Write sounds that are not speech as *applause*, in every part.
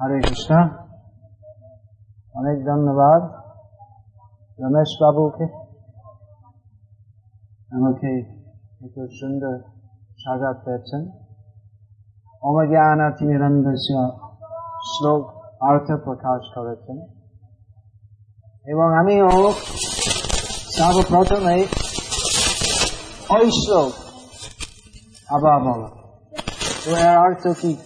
হরে কৃষ্ণ অনেক ধন্যবাদ। রমেশ বাবুকে। আমাকে এত সুন্দর সাজা পেয়েছেন। অমজ্ঞানাতিরন্ধস্য শ্লোক অর্থ প্রকাশ করেছেন। এবং আমিও সর্বপ্রথমে ওই শ্লোক আবার বলা অর্থ কি?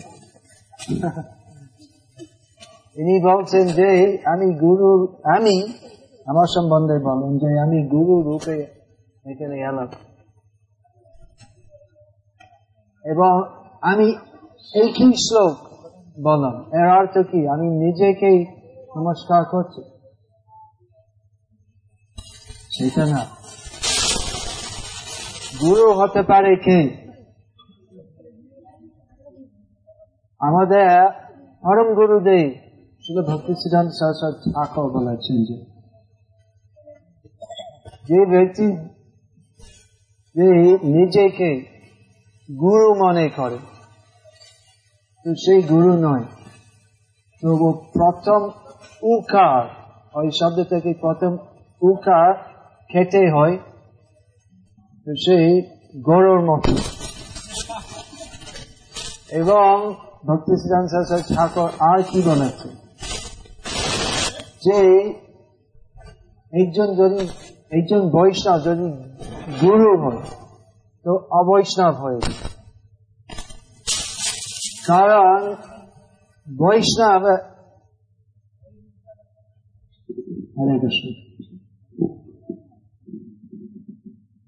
ইনি বলছেন যে, আমি গুরু, আমি, আমার সম্বন্ধে বলেন যে, আমি গুরু রূপে এখানে এলাম। এবং আমি এই কি শ্লোক বললাম। এর অর্থ কি? আমি নিজেকেই নমস্কার করছি। সেটা না। গুরু হতে পারে কে? আমাদের পরম গুরুদেব। শুধু ভক্তি সিদ্ধান্ত সরস্বত ঠাকুর বলেছেন যে ব্যক্তি, যে নিজেকে গুরু মনে করে, তো সেই গুরু নয়। তো প্রথম উকার, ওই শব্দ থেকে প্রথম উকার খেতে হয়, তো সেই গরুর মতো। এবং ভক্তি সিদ্ধান্ত ঠাকুর আর কি বলেছে যে একজন যদি, একজন বৈষ্ণব যদি গুরু হয়, তো অবৈষ্ণব হয়ে কারণ বৈষ্ণব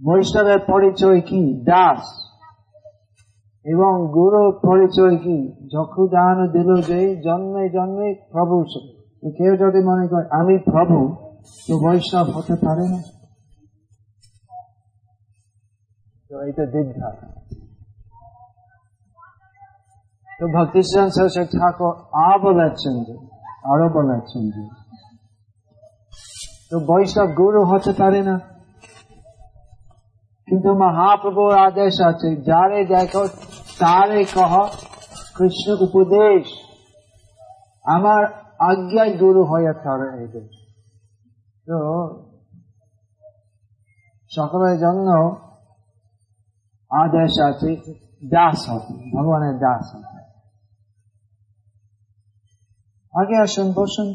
বৈষ্ণবের পরিচয় কি? দাস। এবং গুরুর পরিচয় কি? যখন দিল যে জন্মে জন্মে প্রভু তো কেউ যদি মনে করে, আমি প্রভু তো বৈষ্ণব হতে পারে না। তো ভক্তি সরস্বতী ঠাকুর আ বলেছেন যে আরও বলেছেন যে, তো বৈষ্ণব গুরু হতে পারে না। কিন্তু মহাপ্রভুর আদেশ আছে, যারে দেখো, তারে কহ, কৃষ্ণ উপদেশ। আমার আজ্ঞায় গুরু হয়ে থাকে এদের। তো, সকলের জন্য আদেশ আছে, দাস হবে, ভগবানের দাস আগে আসুন, বসুন,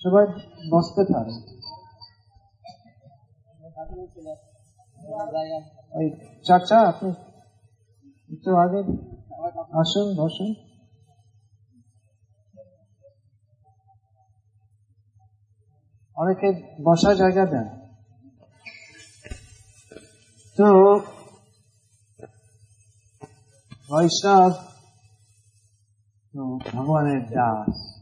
সবাই বসতে পারে। চাচা, আপনি একটু আগে আসুন, বসুন। অনেকে বসা জায়গা দেন। তো বৈষ্ণব ভগবানের দাস।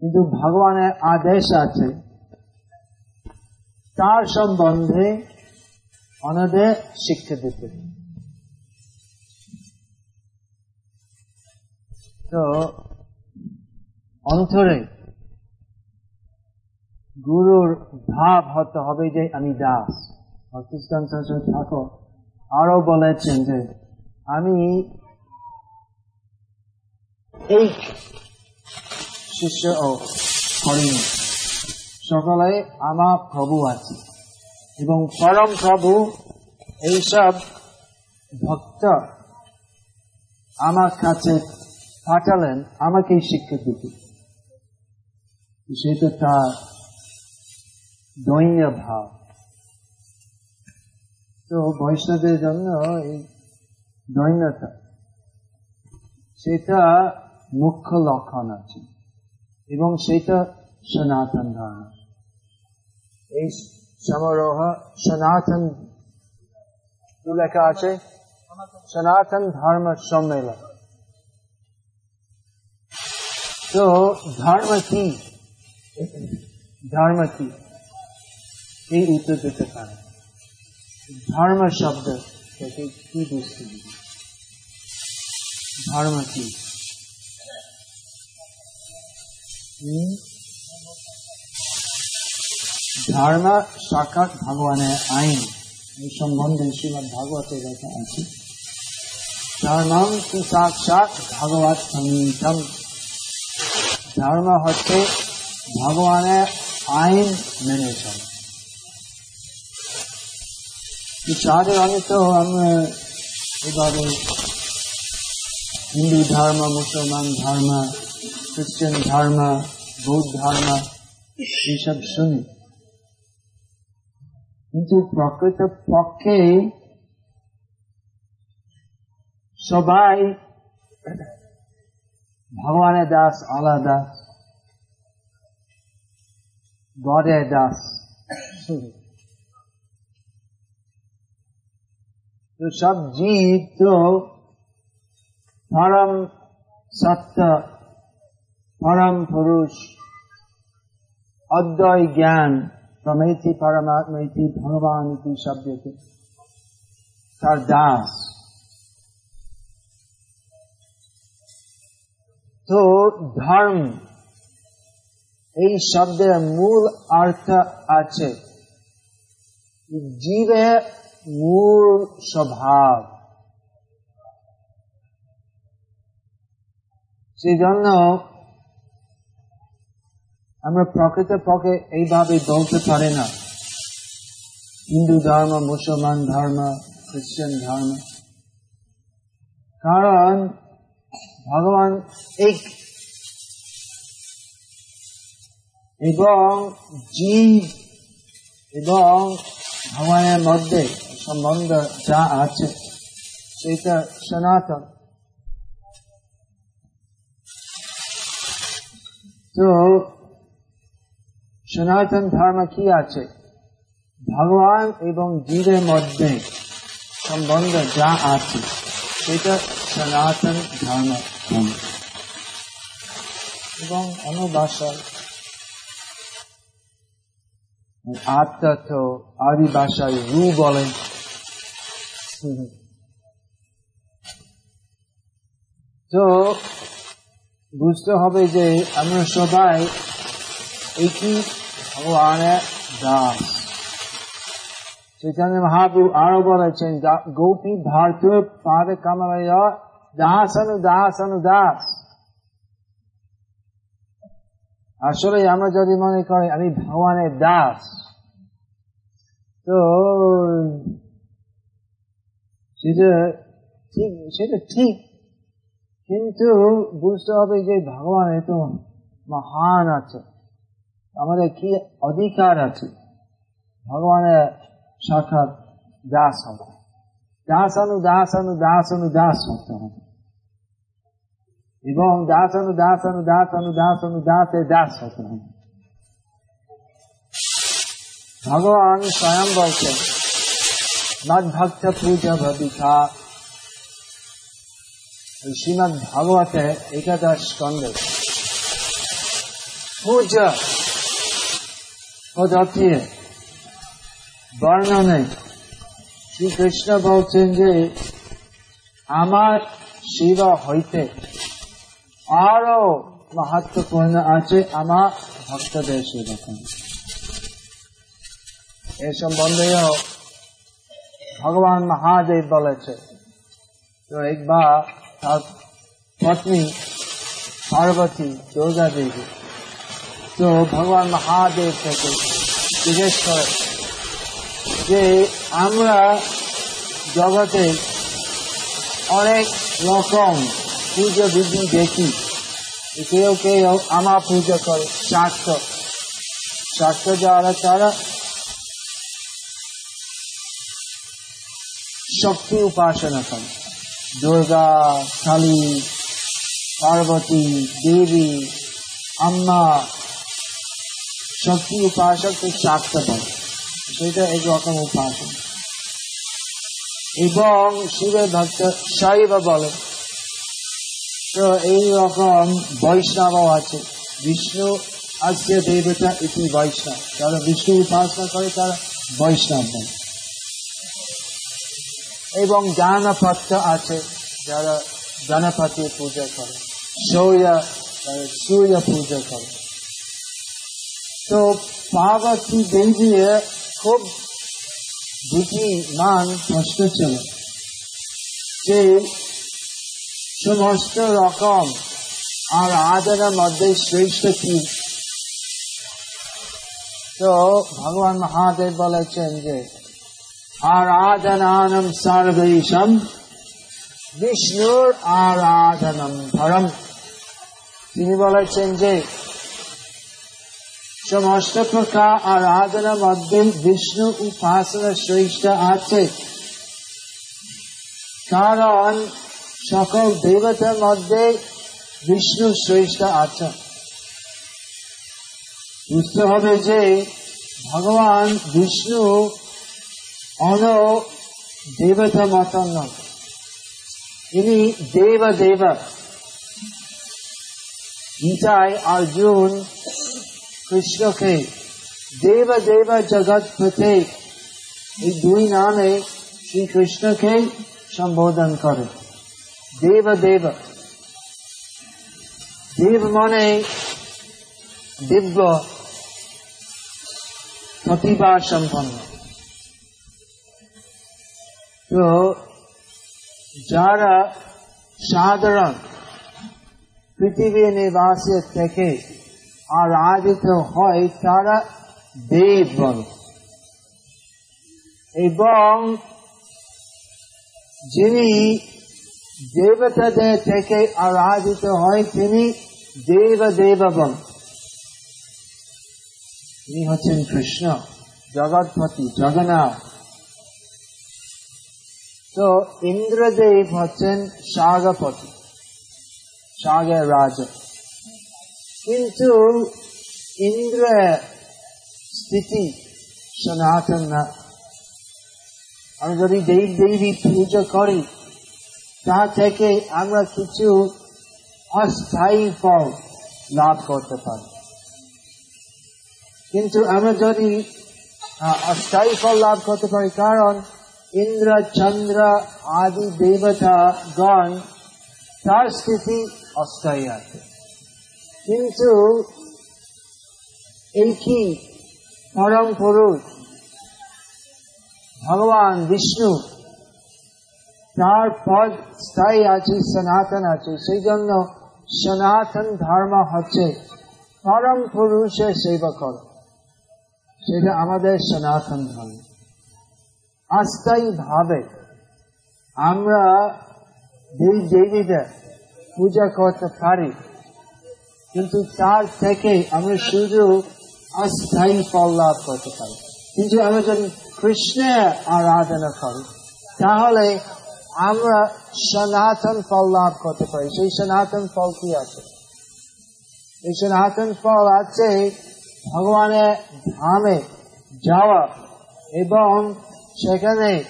কিন্তু ভগবানের আদেশ আছে। তার সম্বন্ধে অনাদের শিক্ষা দিতে। তো, অন্তরে গুরুর ভাব হতে হবে যে আমি দাস। ভক্তিস্তান ঠাকুর আরও বলেছেন যে আমি এই শিষ্য ও হরিণ সকলে আমার প্রভু আছে এবং পরম প্রভু এইসব ভক্ত আমার কাছে পাঠালেন আমাকে শিক্ষা দিতে। সেটা তার দৈন্য ভাব। তো বৈষ্ণবের জন্য এই দৈন্যতা, সেটা মুখ্য লক্ষণ আছে এবং সেটা সনাতন ধর্ম। এই সমারোহ সনাতন লেখা আছে, সনাতন ধর্ম সম্মেলন। তো ধর্ম কি? ধর্ম কি? এই উত্তর দিতে পারে। ধর্ম শব্দ থেকে কি বুঝতে ধর্ম কি? ধর্ম সাক্ষাৎ ভগবানের আইন। এই সম্বন্ধে শ্রীমদ ভাগবতের লেখা আছে। ধর্মম কি সাক্ষাৎ ভগবত সমীতম ধর্ম হচ্ছে ভগবানের আইন মেনে চলা। সাদের আগে তো আমরা এভাবে হিন্দু ধর্ম মুসলমান ধর্ম খ্রিস্টান ধর্ম বৌদ্ধ ধর্ম এইসব শুনি কিন্তু প্রকৃত পক্ষে সবাই ভগবানের দাস আলাদা গডের দাস তো সব জীব তো পরম সত্য, পরম পুরুষ, অদ্বয় জ্ঞান প্রমেথি পরমাত্মা ভগবান ইতি শব্দকে তার দাস। তো ধর্ম, এই শব্দের মূল অর্থ আছে জীবের মূল স্বভাব সেই জন্য আমরা প্রকৃত পক্ষে এইভাবে বলতে পারি না। হিন্দু ধর্ম, মুসলমান ধর্ম, খ্রিস্টান ধর্ম। কারণ ভগবান এক। এবং জীব এবং ভগবানের মধ্যে সম্বন্ধ যা আছে সেটা সনাতন তো সনাতন ধর্ম কি আছে ভগবান এবং জীবের মধ্যে সম্বন্ধ যা আছে সেটা সনাতন ধর্ম এবং ভাষায় আত্মা তো আদি ভাষায় রু বলেন তো বুঝতে হবে যে আমরা সবাই একই ভগবানের দাস। চৈতন্য মহাপ্রভু আরও বলেছেন গোপী ভারতীয় পাদ কামালয় দাস অনু দাস অনু দাস। আসলে আমরা যদি মনে করি, আমি ভগবানের দাস। তো সেটা ঠিক সেটা ঠিক। কিন্তু বুঝতে হবে যে ভগবান এত মহান আছে। আমাদের কি অধিকার আছে? ভগবানের সাক্ষাৎ দাস হবে। দাস অনু দাস অনু দাস অনু দাস হতে হবে। এবং দাস অনু দাস অনু দাস অনু দাস অনু দাসে দাস হতে হবে। ভগবান স্বয়ং বলছেন মদ ভক্ত পূজা শ্রীমদ একাদশ স্কন্ধে। পূজা বলছেন যে, আমার সেবা হইতে আরও মাহাত্মপূর্ণ আছে আমার ভক্তদের সেবা এ সম্বন্ধেও ভগবান মহাদেব বলেছে। তো একবার তার পত্নী পার্বতী দুর্গা দেবী, তো ভগবান মহাদেব থেকে জিজ্ঞেস করে যে, আমরা জগতে অনেক রকম পুজো বিধি দেখি। কেউ কেউ আমার পুজো করে শাস্ত্র শাস্ত্র যারা, তারা শক্তি উপাসনা করে দুর্গা কালী পার্বতী, দেবী, আম্মা, শক্তি উপাসক শাস্ত্র বলে সেটা এক রকম উপাসনা এবং শিবের ভক্ত শৈব বলে তো এই রকম বৈষ্ণব আছে। বিষ্ণু আজকে দেবতা ইতি বৈষ্ণব। যারা বিষ্ণু উপাসনা করে, তারা বৈষ্ণব বলে এবং গানপত্য আছে যারা গণপতি পূজা করে। সূর্য সূর্য পূজা করে। তো পার্বতী দেবী খুব বুদ্ধিমান প্রশ্ন ছিল। যে সমস্ত রকম আর আদরের মধ্যে শ্রেষ্ঠ কি? তো ভগবান মহাদেব বলেছেন যে আরাধনানম সর্বেশম বিষ্ণুর আরাধনম ধরম তিনি বলেছেন যে সমস্ত প্রকার আরাধনার মধ্যে বিষ্ণু উপাসনা শ্রেষ্ঠ আছে কারণ সকল দেবতার মধ্যে বিষ্ণু শ্রেষ্ঠ আছে বুঝতে হবে যে ভগবান বিষ্ণু অন দেবতা মতন নয় ইনি দেব দেব গীতায় অর্জুন কৃষ্ণকে দেব দেব জগৎপতি এই দুই নামে শ্রীকৃষ্ণকে সম্বোধন করে দেব দেব দেব মনে দিব্য প্রতিভা সম্পন্ন তো যারা সাধারণ পৃথিবী নিবাসের থেকে আরাধিত হয়, তারা দেব এবং যিনি দেবতাদের থেকে আরাধিত হয়, তিনি দেব দেব বল। তিনি হচ্ছেন কৃষ্ণ, জগৎপতি, জগন্নাথ। তো ইন্দ্রদেব হচ্ছেন সাগপতি সাগের রাজা কিন্তু ইন্দ্র স্থিতি সনাতন না আমরা যদি দেব দেবী পুজো করি তা থেকে আমরা কিছু অস্থায়ী ফল লাভ করতে পারি কিন্তু আমরা যদি অস্থায়ী ফল লাভ করতে পারি কারণ ইন্দ্র, চন্দ্র আদি দেবতা গণ, তার স্থিতি অস্থায়ী আছে। কিন্তু এই কি পরম পুরুষ, ভগবান বিষ্ণু, তার পদ স্থায়ী আছে, সনাতন আছে সেই জন্য সনাতন ধর্ম হচ্ছে পরম পুরুষের সেবা কর সেটা আমাদের সনাতন ধর্ম। অস্থায়ী ভাবে আমরা দেব দেবীদের পূজা করতে পারি, কিন্তু তার থেকে আমরা শুধু অস্থায়ী ফল লাভ করতে পারি। কিন্তু আমরা যদি কৃষ্ণের আরাধনা করি, তাহলে আমরা সনাতন ফল লাভ করতে পারি। সেই সনাতন ফল কি আছে? এই সনাতন ফল আছে ভগবানের ধামে যাওয়া এবং সেখানে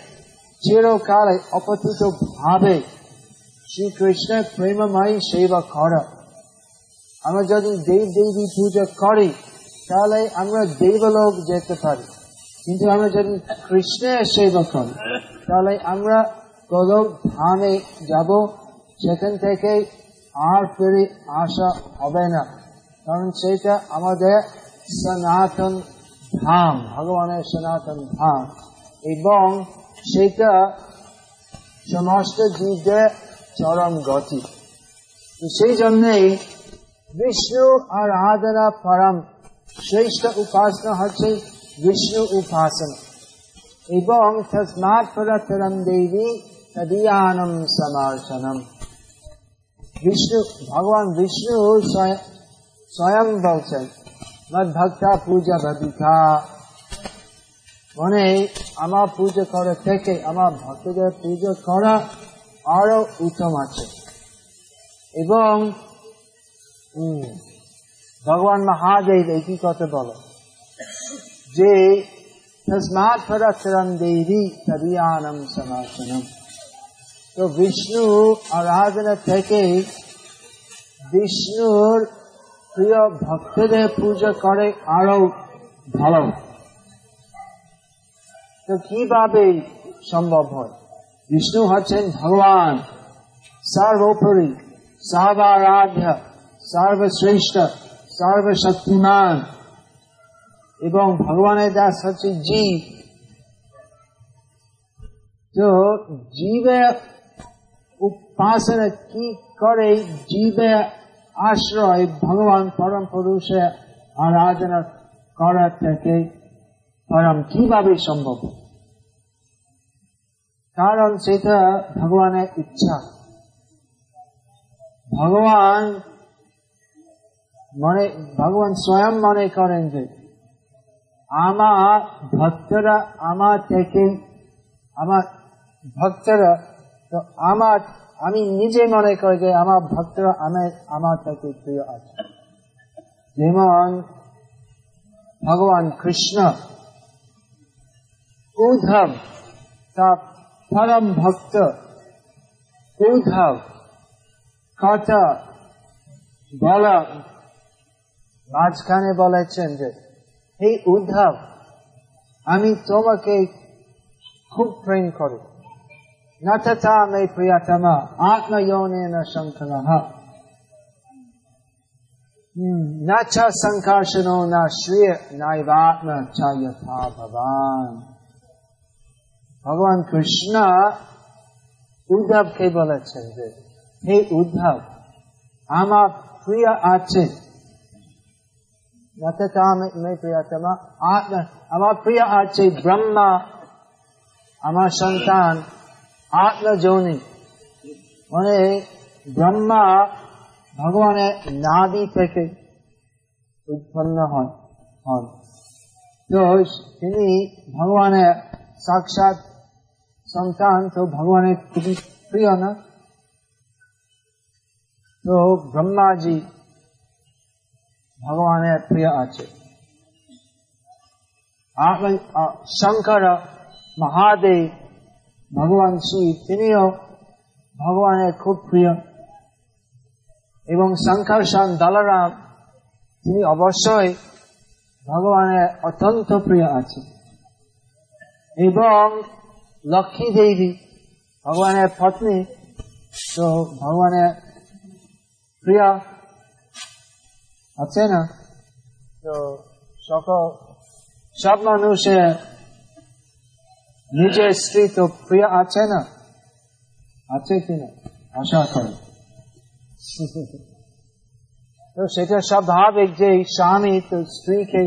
চিরকালে অপতিত ভাবে শ্রীকৃষ্ণের প্রেমময়ী সেবা করা। আমরা যদি দেব দেবী পূজা করি, তাহলে আমরা দেবলোক যেতে পারি। কিন্তু আমরা যদি কৃষ্ণের সেবা করি, তাহলে আমরা গোলক ধামে যাব। সেখান থেকে আর ফিরে আসা হবে না। কারণ সেটা আমাদের সনাতন ধাম, ভগবানের সনাতন ধাম। এবং সেটা সমস্ত জীবদের চরম গতি। সেই জন্যই বিষ্ণু আর আদরা পরম শ্রেষ্ঠ উপাসনা হচ্ছে বিষ্ণু উপাসনা। এবং তসমাৎ পরতরম দেবী তদীয়ানম সমর্থনম বিষ্ণু, ভগবান বিষ্ণু স্বয়ং বলছেন মদ ভক্তা পূজা ভবিকা মানে আমার পুজো করা থেকে, আমার ভক্তদের পুজো করা আরও উত্তম আছে। এবং ভগবান মহাদেব একই কথা বলে যে তো বিষ্ণু আরাধনা থেকে বিষ্ণুর প্রিয় ভক্তদের পূজা করে আরও ভালো। তো কীভাবে সম্ভব হয়? বিষ্ণু হচ্ছেন ভগবান, সর্বোপরি সর্বারাধ্য, সর্বশ্রেষ্ঠ, সর্বশক্তিমান এবং ভগবানের দাস হচ্ছে জীব। তো জীবের উপাসনা কি করে? জীবে আশ্রয় ভগবান পরম পুরুষে আরাধনা করা থেকে পরম, কীভাবে সম্ভব? কারণ সেটা ভগবানের ইচ্ছা। ভগবান মনে, ভগবান স্বয়ং মনে করেন যে, আমার ভক্তরা আমার থেকে, আমার ভক্তরা, তো আমার, আমি নিজে মনে করি যে আমার ভক্তরা আমার আমার থেকে প্রিয় আছে। যেমন ভগবান কৃষ্ণ উদ্ধব তার পরম ভক্ত উদ্ধব কথা বলা মাঝখানে বলেছেন যে হে উদ্ধব আমি তোমাকে খুব প্রেম করি न तथा मे प्रियतम आत्मयोनेन शङ्करः न च सङ्कर्षणो न श्रिय नैवात्म च यथा भवान ভগবান কৃষ্ণ উদ্ধবকে বলেছেন যে হে উদ্ধব আমার প্রিয় আছে প্রিয়তমা আমার প্রিয় আছে ব্রহ্মা আমার সন্তান আত্মযৌনি মানে ব্রহ্মা ভগবানের নাদি থেকে উৎপন্ন হন হন তো তিনি ভগবানের সাক্ষাৎ সন্তান তো ভগবানের খুবই প্রিয় না তো ব্রহ্মাজি ভগবানের প্রিয় আছে। শঙ্কর, মহাদেব, ভগবান শিব তিনিও ভগবানের খুব প্রিয়। এবং শঙ্কর সংকর্ষণ দলরাম, তিনি অবশ্যই ভগবানের অত্যন্ত প্রিয় আছে এবং লক্ষ্মী দেবী, ভগবানের পত্নী, তো ভগবানের প্রিয়া আছে না? তো সকল, সব মানুষের নিজের স্ত্রী তো প্রিয়া আছে না? আছে কিনা আশা করি। *laughs* তো সেটা স্বাভাবিক যে স্বামী তো স্ত্রীকে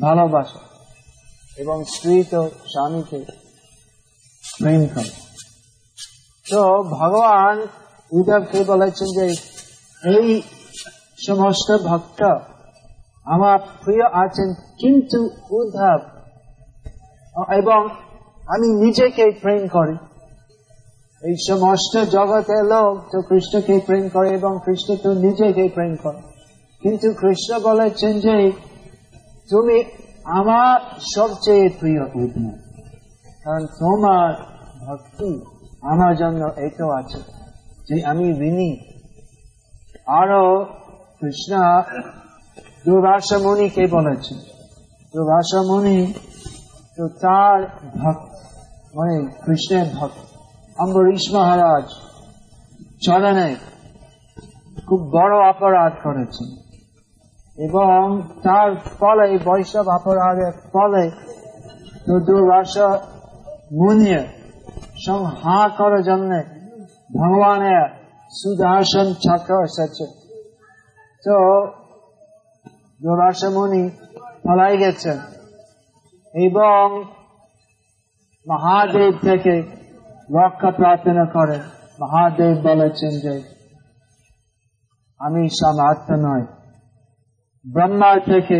ভালোবাসে এবং স্ত্রী তো স্বামীকে করে তো ভগবান উদ্ধবকে বলেছেন যে, এই সমস্ত ভক্ত আমার প্রিয় আছেন কিন্তু উদ্ধব। এবং আমি নিজেকে প্রেম করি। এই সমস্ত জগতের লোক তো কৃষ্ণকে প্রেম করে এবং কৃষ্ণ তো নিজেকে প্রেম করে। কিন্তু কৃষ্ণ বলেছেন যে, তুমি আমার সবচেয়ে প্রিয় উদ্ম কারণ তোমার ভক্তি আমার জন্য এটাও আছে যে আমি ঋণী। আরও কৃষ্ণ দুর্বাসা মুনিকে বলেছেন দুর্বাসা মুনি তো তার ভক্ত মানে কৃষ্ণের ভক্ত। অম্বরীশ মহারাজ চরণে খুব বড় অপরাধ করেছেন। এবং তার ফলে, বৈষ্ণব অপরাধের ফলে তো দুর্বাসা মুনিয়ে সংহার করার জন্য ভগবানের সুদর্শন চক্র এসেছে তো দুর্বাসা মুনি ফলাই গেছেন এবং মহাদেব থেকে রক্ষা প্রার্থনা করেন মহাদেব বলেছেন যে আমি সামার্থ নয় ব্রহ্মার থেকে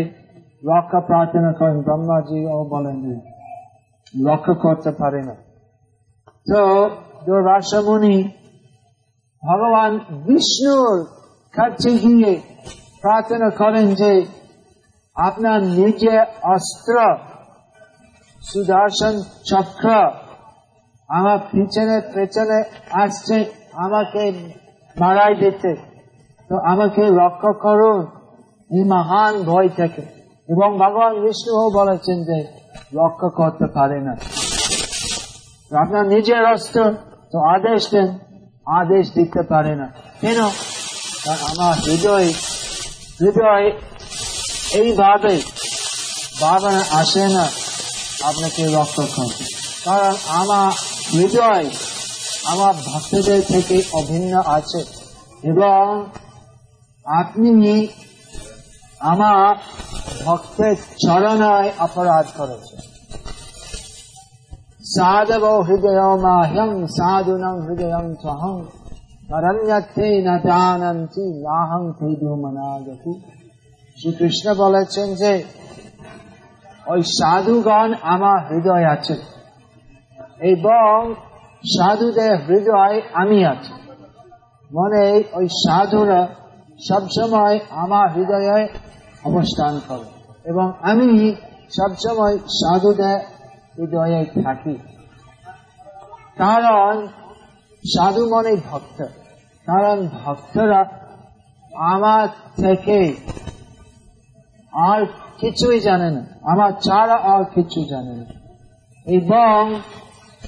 রক্ষা প্রার্থনা করেন ব্রহ্মাজি ও বলেন যে রক্ষা করতে পারে না। তো দুর্বাসমুনি ভগবান বিষ্ণুর কাছে গিয়ে প্রার্থনা করেন যে আপনার নিজে অস্ত্র, সুদর্শন চক্র আমার পিছনে পেছনে আসছে, আমাকে মারাই দিতে। তো আমাকে রক্ষা করুন এই মহান ভয় থেকে। এবং ভগবান বিষ্ণুও বলেছেন যে রক্ষা করতে পারে না। আপনার নিজের অস্ত্র তো আদেশ দেন, আদেশ দিতে পারে না। কেন? আমার হৃদয় হৃদয় এইভাবে ভাবনা আসে না, আপনাকে রক্ষা করতে। কারণ আমার হৃদয় আমার ভক্তদের থেকে অভিন্ন আছে এবং আপনি আমার ভক্তের চরণায় অপরাধ করেছে। সাধব হৃদয় মাহ্যম, সাধুনম হৃদয় সহম অরণ্যতে নাতি লাহং মনাগতি। শ্রীকৃষ্ণ বলেছেন যে, ওই সাধুগণ আমার হৃদয় আছে, এবং সাধুদের হৃদয় আমি আছি। মনে ওই সাধুরা সবসময় আমার হৃদয়ে অবস্থান করে। এবং আমি সবসময় সাধুদের হৃদয়ে থাকি। কারণ সাধু মনে ভক্ত। কারণ ভক্তরা আমার থেকে আর কিছুই জানে না। আমার ছাড়া আর কিছু জানে না। এবং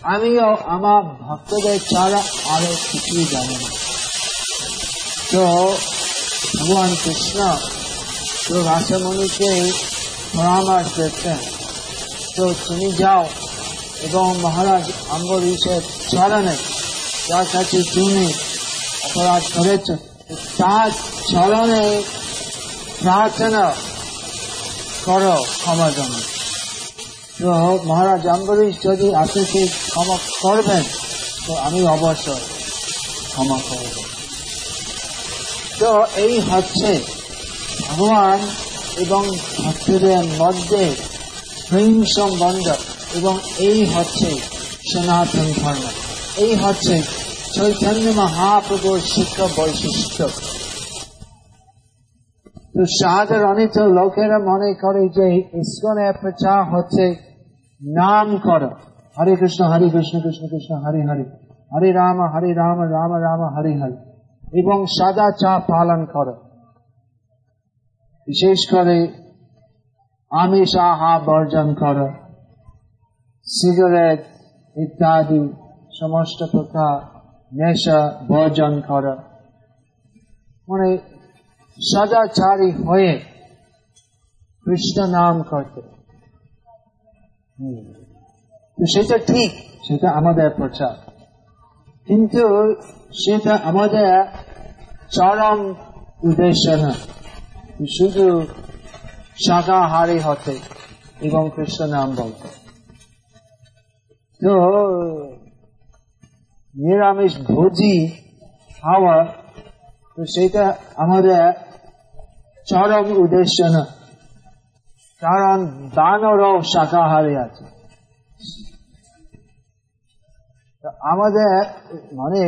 আমিও আমার ভক্তদের ছাড়া আরও কিছুই জানি না। তো ভগবান কৃষ্ণ তো রাসমণিকে পরামর্শ দিচ্ছেন তো তুমি যাও এবং মহারাজ অম্বরীশের চরণে যার কাছে তুমি অপরাধ করেছ, তার চরণে প্রার্থনা করো ক্ষমা জন্য তো মহারাজ অম্বরীশ যদি আপনাকে ক্ষমা করবেন, তো আমি অবশ্যই ক্ষমা করব। তো এই হচ্ছে ভগবান এবং ভক্তদের মধ্যে প্রেম সম্বন্ধ এবং এই হচ্ছে সনাতন ধর্ম। এই হচ্ছে চৈতন্য মহাপ্রভুর শিক্ষা বৈশিষ্ট্য। তো সাধারণত লোকেরা মনে করে যে ইস্কনের প্রচার হচ্ছে নাম কর। হরে কৃষ্ণ হরে কৃষ্ণ কৃষ্ণ কৃষ্ণ, হরে হরে। হরে রাম হরে রাম রাম রাম, হরে হরে। এবং সাদা চা পালন কর। বিশেষ করে আমিষ আহার বর্জন কর, সিগারেট ইত্যাদি সমস্ত প্রকার নেশা বর্জন কর। মানে সদাচারী হয়ে কৃষ্ণ নাম করতে। তো সেটা ঠিক, সেটা আমাদের প্রচার। কিন্তু সেটা আমাদের চরম উদ্দেশ্য না। শুধু শাকাহারি হতে এবং কৃষ্ণ নাম বলতে তো নিরামিষ ভোজি হওয়া তো সেটা আমাদের চরম উদ্দেশ্য না। কারণ দানরও শাকাহারি আছে। আমাদের মানে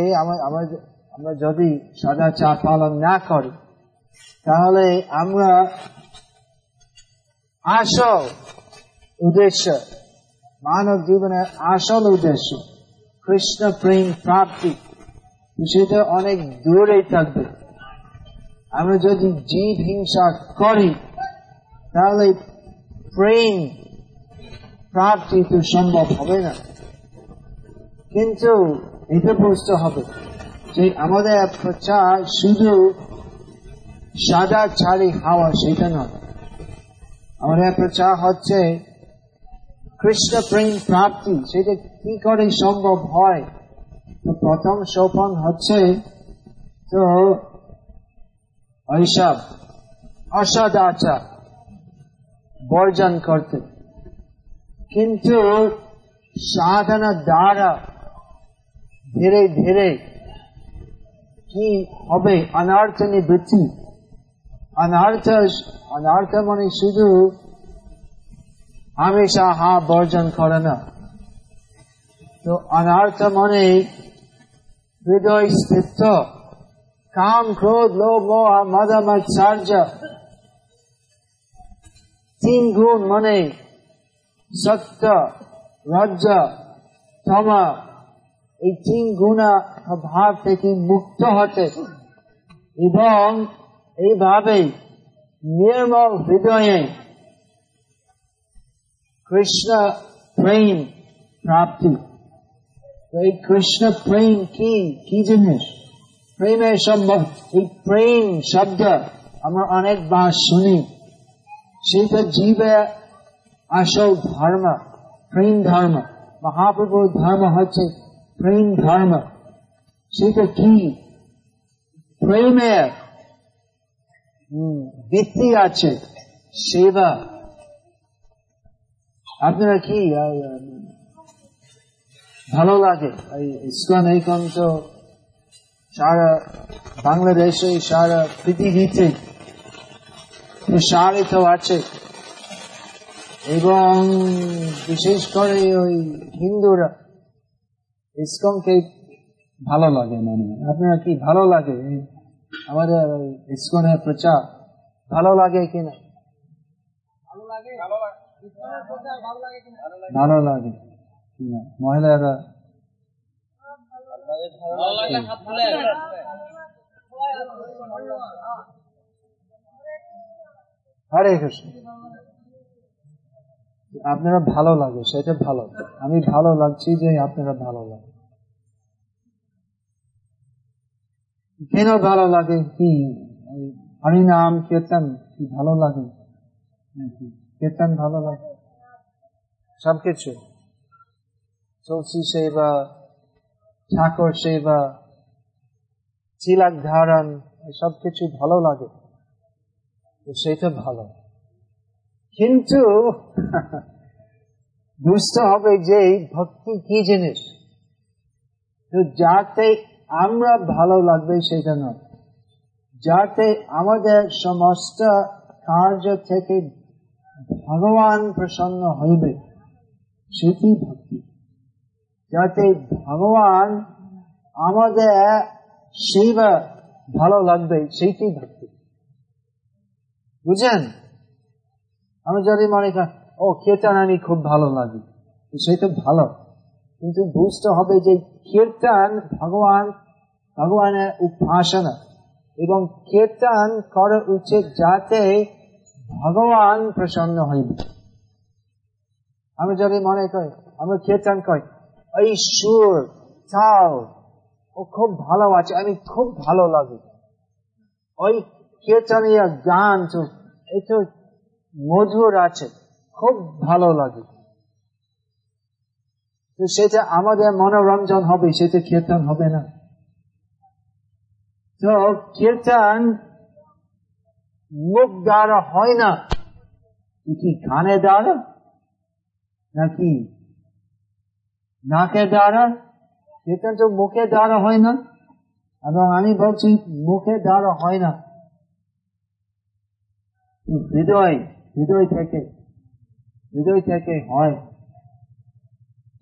আমরা যদি সাদা চা পালন না করি তাহলে আমরা আসল উদ্দেশ্য, মানব জীবনের আসল উদ্দেশ্য, কৃষ্ণ প্রেম প্রাপ্তি, সেটা অনেক দূরে থাকবে। আমরা যদি জীব হিংসা করি, তাহলে প্রেম প্রাপ্তি তো সম্ভব হবে না। কিন্তু এটা বুঝতে হবে যে আমাদের প্রচার শুধু সাদা ছাড়ি হাওয়া সেটা নয়। আমাদের প্রচার হচ্ছে কৃষ্ণ প্রেম প্রাপ্তি, সেটা কি করে সম্ভব হয়? তো প্রথম সোপান হচ্ছে, তো ঐসব অসদাচার বর্জন করতে। কিন্তু সাধনা দ্বারা ধীরে ধীরে কি হবে? অনার্থ নিবৃত্তি অনার্থ অনার্থ মানে শুধু হামেশা হা বর্জন করে না তো অনার্থ মানে হৃদয় স্থিত কাম ক্রোধ লোভ মোহ তিন গুণ মানে সত্য রজ্জ তমা এই তিন গুণা ভাব থেকে মুক্ত হতে। এবং এইভাবে নির্মল হৃদয়ে কৃষ্ণ প্রেম প্রাপ্তি এই কৃষ্ণ প্রেম কি কি জিনিস প্রেমের সম্ভব এই প্রেম শব্দ আমরা অনেকবার শুনি সেটা জীবে আসল ধর্ম প্রেম ধর্ম মহাপ্রভুর ধর্ম হচ্ছে প্রেম ধর্ম সেটা কি প্রেমের ভিত্তি আছে। সেবা। আপনারা কি ভালো লাগে? ইস্কন এইকন তো সারা বাংলাদেশে, সারা পৃথিবীতে প্রসারিত আছে। এবং বিশেষ করে ওই হিন্দুরা ইস্কনকে ভালো লাগে মানে। আপনারা কি ভালো লাগে? আমাদের ইস্কনের প্রচার ভালো লাগে কিনা ভালো লাগে। কিনা মহিলারা হরে কৃষ্ণ। আপনারা ভালো লাগে, সেটা ভালো। আমি ভালো লাগছি যে আপনারা ভালো লাগে। কেন ভালো লাগে? কি? হরিনাম কীর্তন কি ভালো লাগে? কীর্তন ভালো লাগে? সবকিছু। তুলসী সেবা, ঠাকুর সেবা চিলাক ধারণ সবকিছু ভালো লাগে। সেটা ভালো। কিন্তু *laughs* বুঝতে হবে যে ভক্তি কি জিনিস? যাতে আমরা ভালো লাগবে সেটা নয় যাতে আমাদের সমস্ত কার্য থেকে ভগবান প্রসন্ন হইবে, সেটি ভক্তি। যাতে ভগবান আমাদের সেবা ভালো লাগবে সেইটি ভক্তি। বুঝেন আমি যদি মনে করি, ও কীর্তন আমি খুব ভালো লাগে। সেটা ভালো। কিন্তু বুঝতে হবে যে কীর্তন ভগবান, ভগবানের উপাসনা। এবং কীর্তন করা উচিত যাতে ভগবান প্রসন্ন হইবে আমি যদি মনে করি আমরা কীর্তন করি, এই সুর তাও ও খুব ভালো আছে, আমি খুব ভালো লাগে। ওই কীর্তনীয় গান তো একটু মধুর আছে, খুব ভালো লাগে। তো সেটা আমাদের মনোরঞ্জন হবে, সেটা কীর্তন হবে না। তো কীর্তন মুখ দ্বারা হয় না। কি কানে দ্বারা? নাকি নাকে দ্বারা? কীর্তন তো মুখে দ্বারা হয় না। এবং আমি বলছি, মুখে দ্বারা হয় না। হৃদয় হৃদয় থেকে হৃদয় থেকে হয়।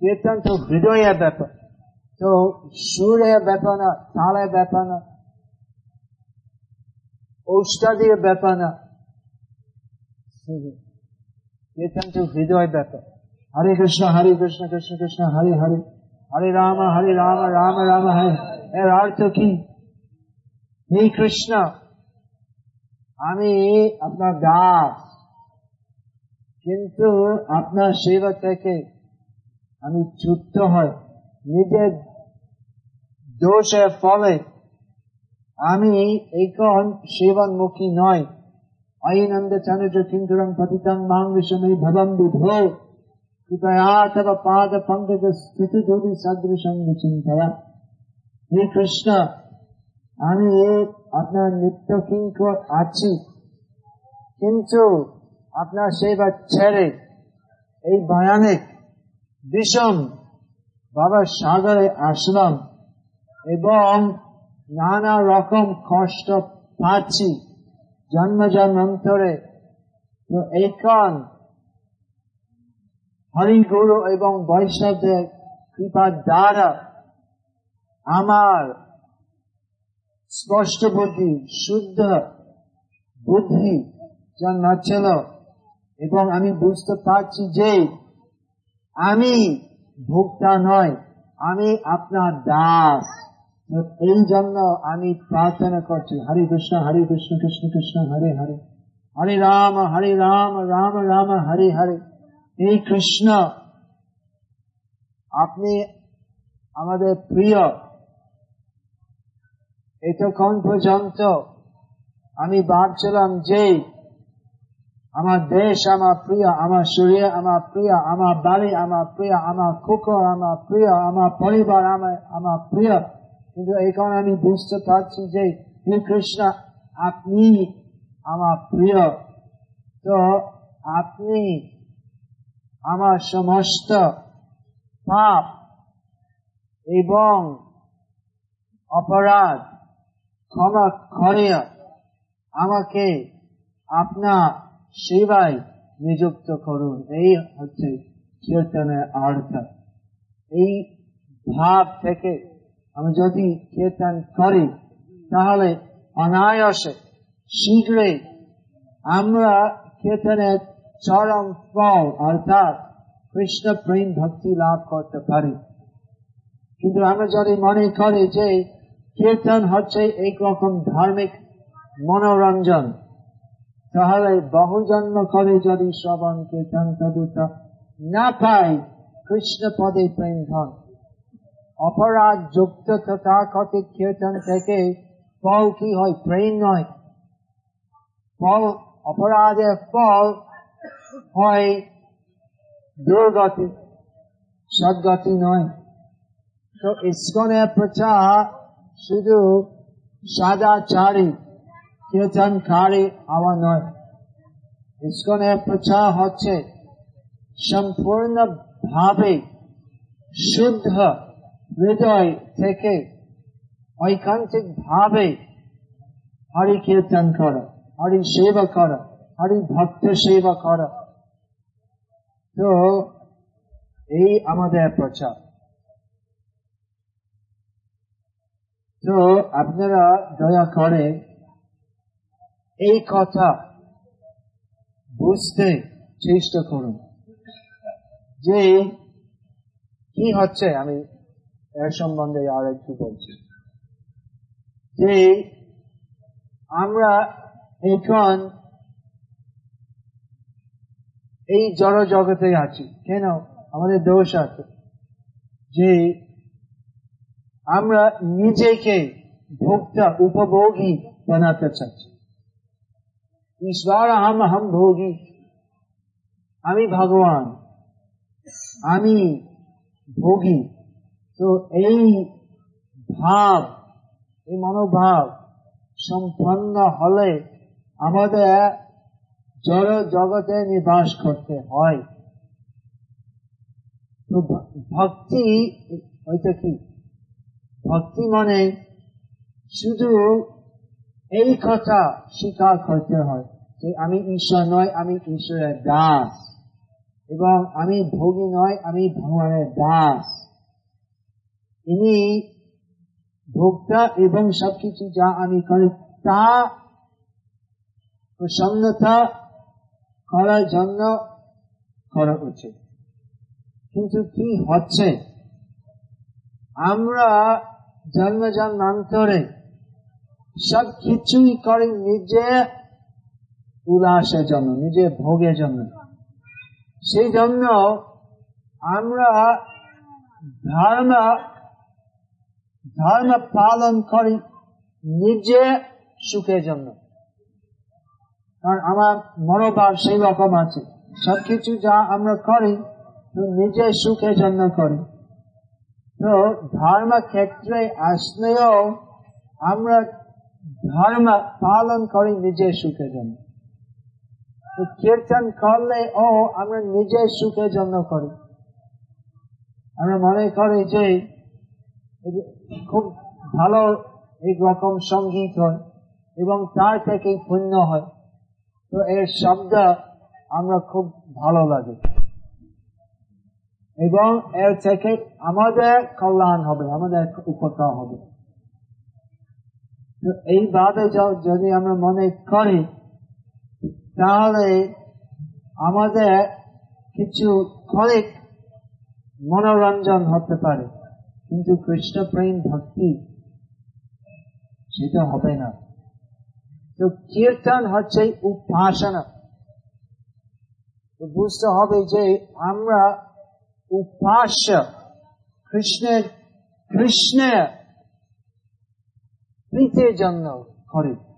কীর্তন তো হৃদয়ের ব্যাপার তো সুরের ব্যাপার না তালের ব্যাপার না ঔষধের ব্যাপার না কীর্তন তো হৃদয় ব্যাপার হরে কৃষ্ণ হরে কৃষ্ণ কৃষ্ণ কৃষ্ণ হরে হরে হরে রাম হরে রাম রাম রাম হরে এর অর্থ কি হে কৃষ্ণ আমি আপনার দাস কিন্তু আপনার সেবা থেকে আমি চুপ্ত হয়, নিজের দোষের ফলে আমি এখন সেবনমুখী নয়। অয়নন্দ চন্দ্র কিঙ্করম পতিতং মাং বিষমে ভবম বিভো কৃপয়া তব পাদ পঙ্কজ স্থিত ধরি সদৃশং চিন্তয়া হে কৃষ্ণ, আমি আপনার নিত্য কিঙ্কর আছি। কিন্তু আপনার সেবা ছেড়ে এই ভয়ানিক বিষম বাবার সাগরে আসলাম এবং নানা রকম কষ্ট পাচ্ছি জন্ম জন্মান্তরে। তো এখন হরিগুরু এবং বৈষ্ণবদের কৃপা দ্বারা আমার স্পষ্ট বুদ্ধি, শুদ্ধ বুদ্ধি জন্মাচ্ছিল এবং আমি বুঝতে পারছি যে আমি ভোক্তা নয়, আমি আপনার দাস। এই জন্য আমি প্রার্থনা করছি, হরে কৃষ্ণ হরে কৃষ্ণ কৃষ্ণ কৃষ্ণ, হরে হরে। হরে রাম হরে রাম রাম রাম, হরে হরে। এই কৃষ্ণ, আপনি আমাদের প্রিয়। এতক্ষণ পর্যন্ত আমি ভাবছিলাম যে আমার দেশ, আমার প্রিয়, আমার শরীর, আমার প্রিয়, আমার বাড়ি, আমার প্রিয়, আমার কুকুর, আমার প্রিয়, আমার পরিবার, আমার আমার প্রিয়। কিন্তু এখন আমি বুঝতে পারছি যে কৃষ্ণ, আপনি আমার প্রিয়। তো আপনি আমার সমস্ত পাপ এবং অপরাধ ক্ষমা করে আমাকে আপনার সেবায় নিযুক্ত করুন। এই হচ্ছে কীর্তনের অর্থ এই ভাব থেকে আমি যদি কীর্তন করি, তাহলে অনায়াসে শীঘ্রই আমরা কীর্তনের চরম ফল, অর্থাৎ কৃষ্ণ প্রেম ভক্তি লাভ করতে পারি। কিন্তু আমরা যদি মনে করি যে কীর্তন হচ্ছে এক রকম ধার্মিক মনোরঞ্জন তাহলে বহু জন্ম করে যদি শ্রবণ কীর্তন তবু না পাই কৃষ্ণ পদে প্রেম ধন অপরাধ যুক্ত তথাকথিত কীর্তন থেকে ফল কি হয়? প্রেম নয়। ফল অপরাধের ফল হয় দুর্গতি, সদ্গতি নয়। তো ইস্কনের প্রচার শুধু সাদাচারী। কীর্তনকারী হওয়া নয়। ইস্কনের প্রচার হচ্ছে সম্পূর্ণ ভাবে শুদ্ধ হৃদয় থেকে ঐকান্তিক ভাবে হরি কীর্তন করা, হরি সেবা করা, হরি ভক্ত সেবা করা। তো এই আমাদের প্রচার তো আপনারা দয়া করে এই কথা বুঝতে চেষ্টা করুন যে কি হচ্ছে, আমি এর সম্বন্ধে আর একটু বলছি। যে আমরা এখন এই জড় জগতে আছি। কেন? আমাদের দোষ আছে। যে আমরা নিজেকে ভোক্তা, উপভোগী বানাতে চাচ্ছি। ঈশ্বর আম হম ভোগী আমি ভগবান। আমি ভোগী। তো এই ভাব, এই মনোভাব সম্পন্ন হলে আমাদের জড় জগতে নিবাস করতে হয়। তো ভক্তি ওইটা কি? ভক্তি মানে শুধু এই কথা স্বীকার করতে হয়। যে আমি ঈশ্বর নয়, আমি ঈশ্বরের দাস। এবং আমি ভোগী নয়, আমি ভগবানের দাস। ইনি ভোক্তা এবং সবকিছু যা আমি করি, তা প্রসন্নতা করার জন্য করা উচিত। কিন্তু কি হচ্ছে? আমরা জন্ম জন্মান্তরে সব কিছুই করি নিজে উল্লাসের জন্য, নিজের ভোগের জন্য। সেই জন্য আমরা ধর্ম ধর্ম পালন করি নিজে সুখের জন্য। কারণ আমার মনোভাব সেই রকম আছে। সবকিছু যা আমরা করি নিজের সুখের জন্য করি। তো ধর্ম ক্ষেত্রে আসলেও আমরা ধর্ম পালন করি নিজের সুখের জন্য। কীর্তন করলে, ও, আমরা নিজের সুখের জন্য করি। আমরা মনে করি যে খুব ভালো এক রকম সংগীত হয় এবং তার থেকে পুণ্য হয়। তো এর শব্দ আমরা খুব ভালো লাগে। এবং এর থেকে আমাদের কল্যাণ হবে, আমাদের উপকার হবে। তো এইভাবে যদি আমরা মনে করি তাহলে আমাদের কিছু ক্ষণিক মনোরঞ্জন হতে পারে, কিন্তু কৃষ্ণ প্রেম ভক্তি সেটা হবে না। তো কীর্তন হচ্ছে উপাসনা। বুঝতে হবে যে আমরা উপাস্য, কৃষ্ণের কৃষ্ণের প্রীতির জন্য করে।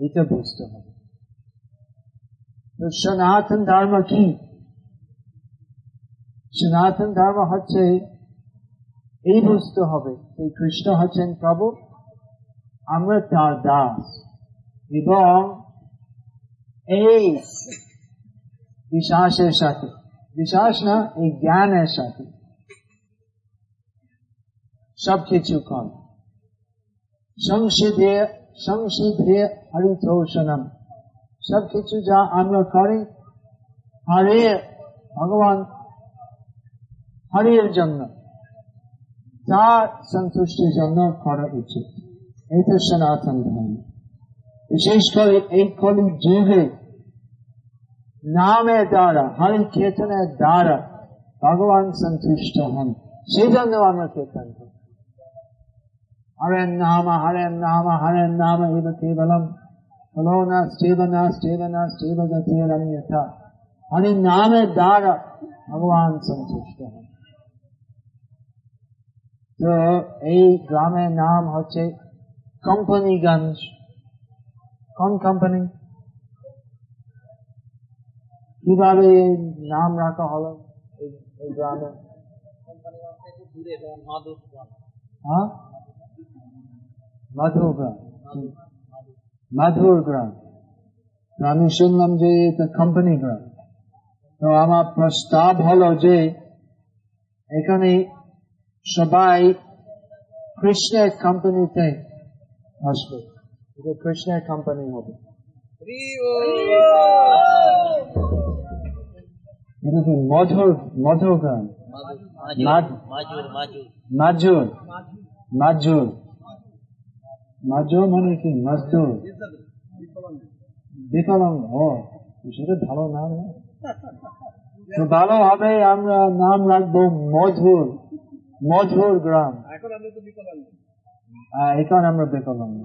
এটা বুঝতে হবে। সনাতন ধর্ম কি? সনাতন ধর্ম হচ্ছে এই বুঝতে হবে এই কৃষ্ণ হচ্ছেন প্রভু, আমরা তার দাস। এবং এই বিশ্বাসের সাথে, বিশ্বাস না, এই জ্ঞানের সাথে সবকিছু কর। সংসিধে সংসিধে হরিতোষণম সবকিছু যা আমরা করি হরে ভগবান হরির জন্য তার সন্তুষ্টির জন্য করা উচিত এই তো সনাতন ধর্ম বিশেষ করে এই কলি যুগে নামের দ্বারা হরি কীর্তনের দ্বারা ভগবান সন্তুষ্ট হন সেই জন্য আমরা কীর্তন করি হরেন নাম হরেন নাম হরেন নাম এব কেবলম হলো না স্টেব না স্টেব না স্টেব গতিরন্যথা হরি নামের দ্বারা ভগবান সন্তুষ্ট হন তো এই গ্রামের নাম হচ্ছে কোম্পানিগঞ্জ কোন কোম্পানি কীভাবে এই নাম রাখা হলো এই গ্রামে হ্যাঁ মধুর গ্রাম মধুর গ্রাম তো আমি শুনলাম যে এটা কোম্পানি গ্রাম। তো আমার প্রস্তাব হলো যে এখানে সবাই কৃষ্ণের কোম্পানিতে আসবে। এটা কৃষ্ণের কোম্পানি হবে। এটা কি মধুর মধুর গ্রাম মাজুর মাজুর মাজুর মানে কি মজদুর বিকলাঙ্গ ও সেটা ভালো নাম তো ভালো হবে আমরা নাম রাখব মধুর মধুর গ্রাম এখন আমরা বিকলাঙ্গ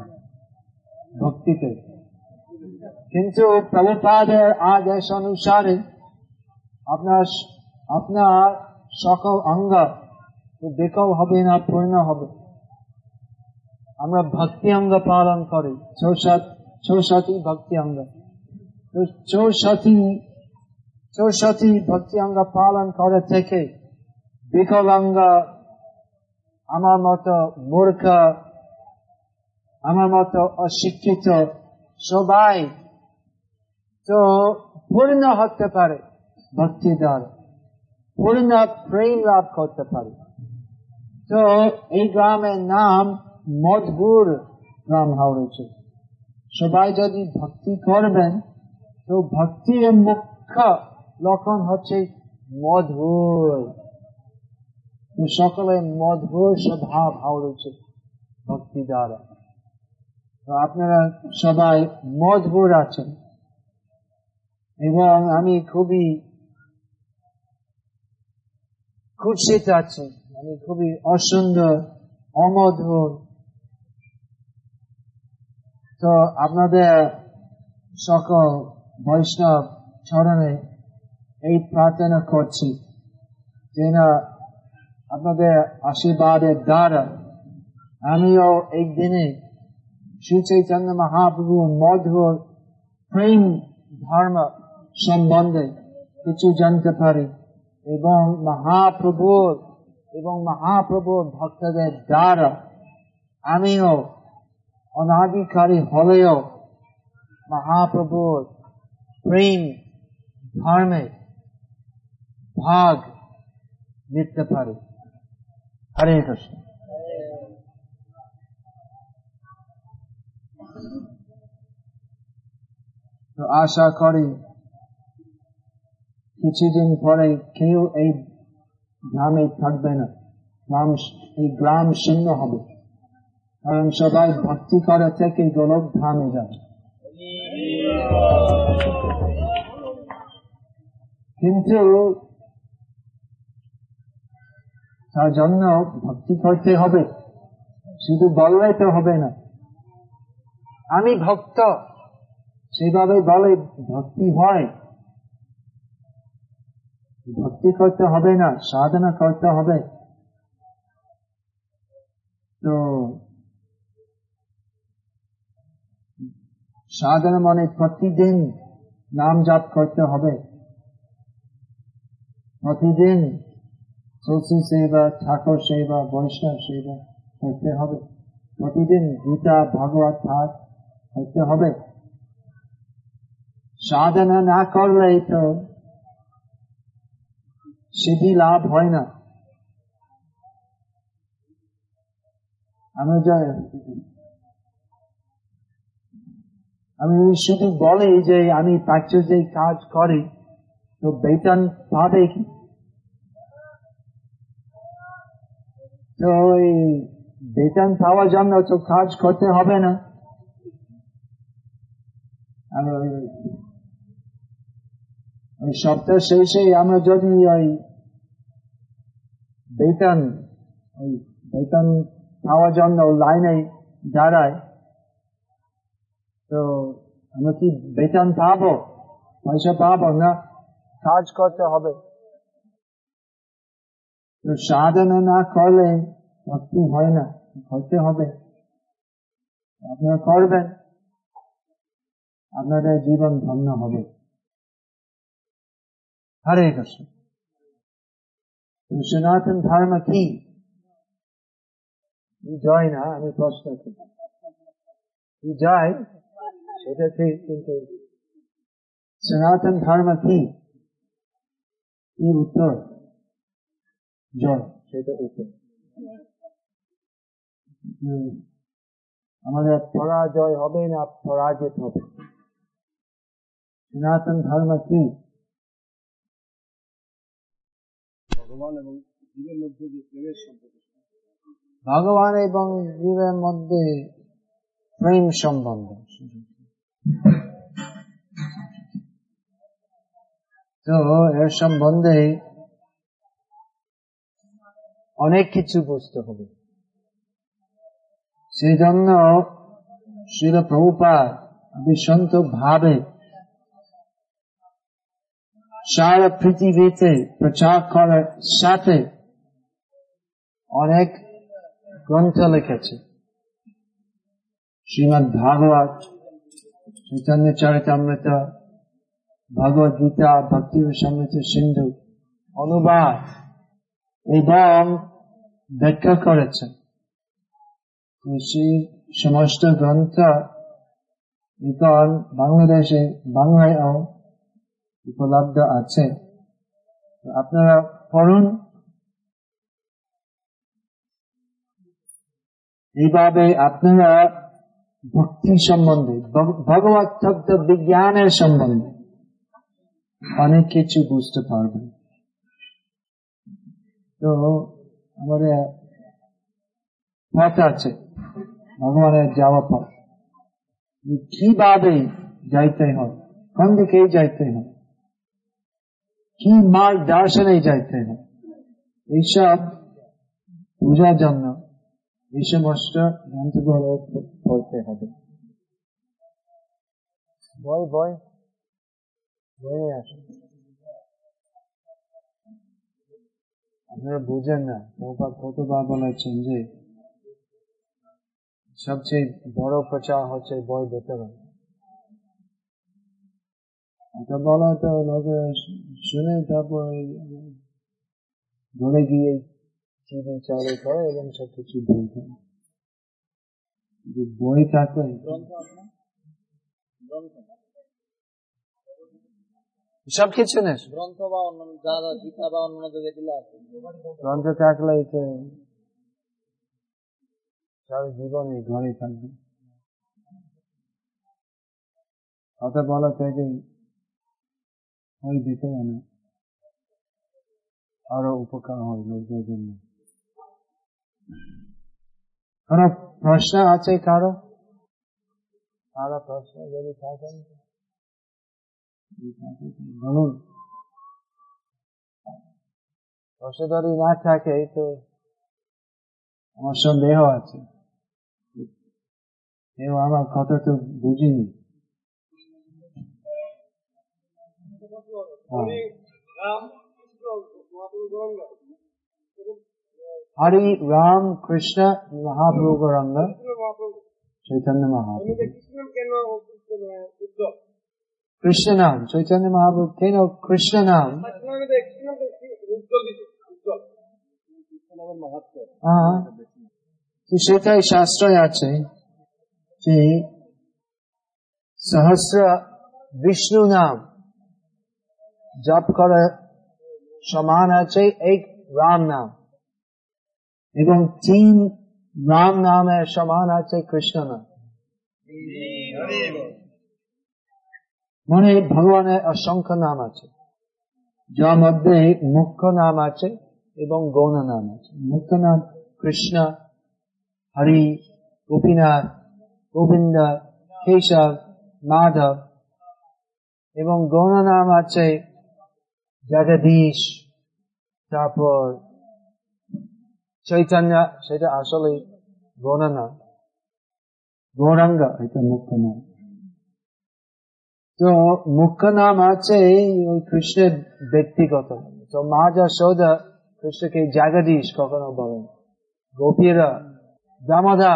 ভক্তিতে কিন্তু প্রভুপাদের আদেশ অনুসারে আপনার আপনার সকল অঙ্গ বেকল হবে না পূর্ণ হবে আমরা ভক্তি অঙ্গ পালন করি। চৌষট্টি ভক্তি অঙ্গ। তো চৌষট্টি চৌষট্টি ভক্তি অঙ্গ পালন করে থেকে বিকলাঙ্গ আমার মতো মূর্খ, আমার মতো অশিক্ষিত সবাই তো পূর্ণ হতে পারে ভক্তি দ্বারা। পূর্ণ প্রেম লাভ করতে পারে। তো এই গ্রামের নাম মধুর গ্রাম হয়েছে সবাই যদি ভক্তি করবেন, তো ভক্তির মুখ্য লক্ষণ হচ্ছে মধুর। সকলে মধুর স্বভাব হয়েছে ভক্তি দ্বারা। আপনারা সবাই মধুর আছেন। এবং আমি খুবই খুশিতে আছি। আমি খুবই অসুন্দর, অমধুর তো আপনাদের সকল বৈষ্ণব চরণে এই প্রার্থনা করছি যে না আপনাদের আশীর্বাদের দ্বারা আমিও এই দিনে শ্রী চৈতন্য মহাপ্রভু মধুর প্রেম ধর্ম সম্বন্ধে কিছু জানতে পারি এবং মহাপ্রভুর এবং মহাপ্রভুর ভক্তদের দ্বারা আমিও অনাধিকারী হলেও মহাপ্রভুর প্রেম, ধর্মে ভাগ নিতে পারে। হরে কৃষ্ণ। তো আশা করি কিছুদিন পরে কেউ এই গ্রামে থাকবে না। গ্রাম এই গ্রাম শূন্য হবে। কারণ সবাই ভক্তি করে থেকে গোলক ধামে যাবে। কিন্তু তার জন্য ভক্তি করতে হবে, শুধু বললে তো হবে না। আমি ভক্ত সেভাবে বলে ভক্তি হয়। ভক্তি করতে হবে না, সাধনা করতে হবে। তো সাধনা মানে প্রতিদিন নাম জাপ করতে হবে। প্রতিদিন তুলসী সেবা, ঠাকুর সেবা, বৈষ্ণব সেবা করতে হবে। প্রতিদিন গীতা, ভাগবত পাঠ করতে হবে। সাধনা না করলে তো সিদ্ধি লাভ হয় না। আমি আমি শুধু বলি যে আমি প্রাচ্যে কাজ করি, তো বেতন পাবে কি? তো ওই বেতন পাওয়ার জন্য তো কাজ করতে হবে না। ওই সপ্তাহ শেষে আমরা যদি ওই বেতন ওই বেতন পাওয়ার জন্য লাইনে দাঁড়ায় তো আমরা কি বেতন পাবো? পয়সা পাবো না? কাজ করতে হবে। তো সাধনা না করলে ভক্তি হয় না করতে হবে। আপনারা করবেন। আপনাদের জীবন ধন্য হবে। হরে কৃষ্ণ। সনাতন ধর্ম কি? জয় না, আমি প্রশ্ন করি জয় সেটা ঠিক কিন্তু সনাতন ধর্ম কি? উত্তর? জয় সেটা উত্তর। আমাদের পরাজয় হবে না পরাজিত হবে। সনাতন ধর্ম কি? ভগবান এবং জীবের মধ্যে যে প্রেমের সম্পর্ক। ভগবান এবং জীবের মধ্যে প্রেম সম্বন্ধ। তো এর সম্বন্ধে অনেক কিছু বুঝতে হবে। সেই জন্য শিল প্রভুপাত বিশন্ত ভাবে সারা পৃথিবীতে প্রচার করার সাথে অনেক গ্রন্থ লিখেছে। শ্রীমদ ভাগবত চৈতন্য চরিতামৃত, ভগবত গীতা, ভক্তি সমৃত সিন্ধু অনুবাদ এবং ব্যাখ্যা করেছেন। সেই সমস্ত গ্রন্থ এখন বাংলাদেশে, বাংলায়ও উপলব্ধ আছে। আপনারা পড়ুন। এইভাবে আপনারা ভক্তি সম্বন্ধে ভগবত তত্ত্ব বিজ্ঞানের সম্বন্ধে অনেক কিছু বুঝতে পারবেন তো, আমাদের পথ আছে, ভগবানের যাওয়া পথ। কীভাবে যাইতে হয়, কোন দিকে যাইতে হয়, কি মার্গ দর্শনে যাইতে হয়, এইসব পূজার জন্য এই সমস্ত গ্রন্থগুলো পড়তে হবে। বই বই আপনারা বুঝেন না বলেছেন যে সবচেয়ে বড় প্রচার হচ্ছে বই বিতরণ। এটা বলা তো শুনে তারপর ঘরে গিয়ে টিভি চালু করে এবং সব কিছু বই করে বই থাকলে সব কিছু নেই গ্রন্থ বা অন্য যারা গীতা বা অন্য যেগুলো আছে গ্রন্থ থাকলে তো সারা জীবনে ঘরে থাকবে কথা বলা থেকে ওই দিতে না আরও উপকার হয় লোকদের জন্য কোন প্রশ্ন আছে কারও কারও প্রশ্ন যদি থাকেন বলুন প্রশ্ন যদি না থাকে তো আমার সন্দেহ আছে কেউ আমার কথা তো বুঝিনি হরি রাম কৃষ্ণ মহাপ্রভু গৌরাঙ্গ চৈতন্য মহাপ্রভু কৃষ্ণ নাম চৈতন্য মহাপ্রভু কেন কৃষ্ণ নাম তো সেটাই শাস্ত্রে আছে যে সহস্র বিষ্ণু নাম জপ করে সমান আছে এক রাম নাম এবং তিন রাম নামের সমান আছে কৃষ্ণ নাম। মানে ভগবানের অসংখ্য নাম আছে, যার মধ্যে মুখ্য নাম আছে এবং গৌণ নাম আছে। মুখ্য নাম কৃষ্ণ, হরি, গোপীনাথ, গোবিন্দ, কেশব, মাধব এবং গৌণ নাম আছে জগদীশ, তারপর চৈতন্য সেটা আসলে গৌণ গৌরাঙ্গ এটা মুখ্য নাম তো মুখ্য নাম আছে ওই কৃষ্ণের ব্যক্তিগত। তো মা যশোদা কৃষ্ণকে জাগদীশ কখনো বলেন গোপীরা দামোদা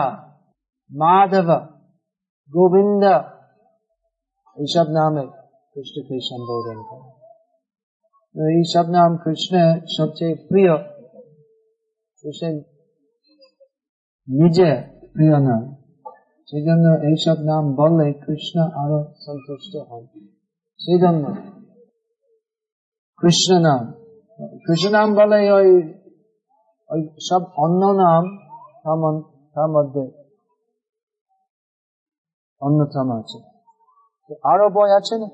মাধব গোবিন্দ এইসব নামে কৃষ্ণকে সম্বোধন করে। এইসব নাম কৃষ্ণের সবচেয়ে প্রিয়। কৃষ্ণের নিজে প্রিয় নাম সেই জন্য এইসব নাম বললে কৃষ্ণ আরও সন্তুষ্ট হন। সেই জন্য কৃষ্ণ নাম। কৃষ্ণ নাম বলে ওই ওই সব অন্য নাম তার মধ্যে অন্যতম আছে। আরও বই আছে না?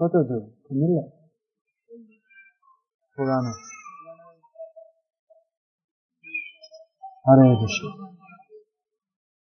কত দূর? পুরানো হরে কৃষ্ণ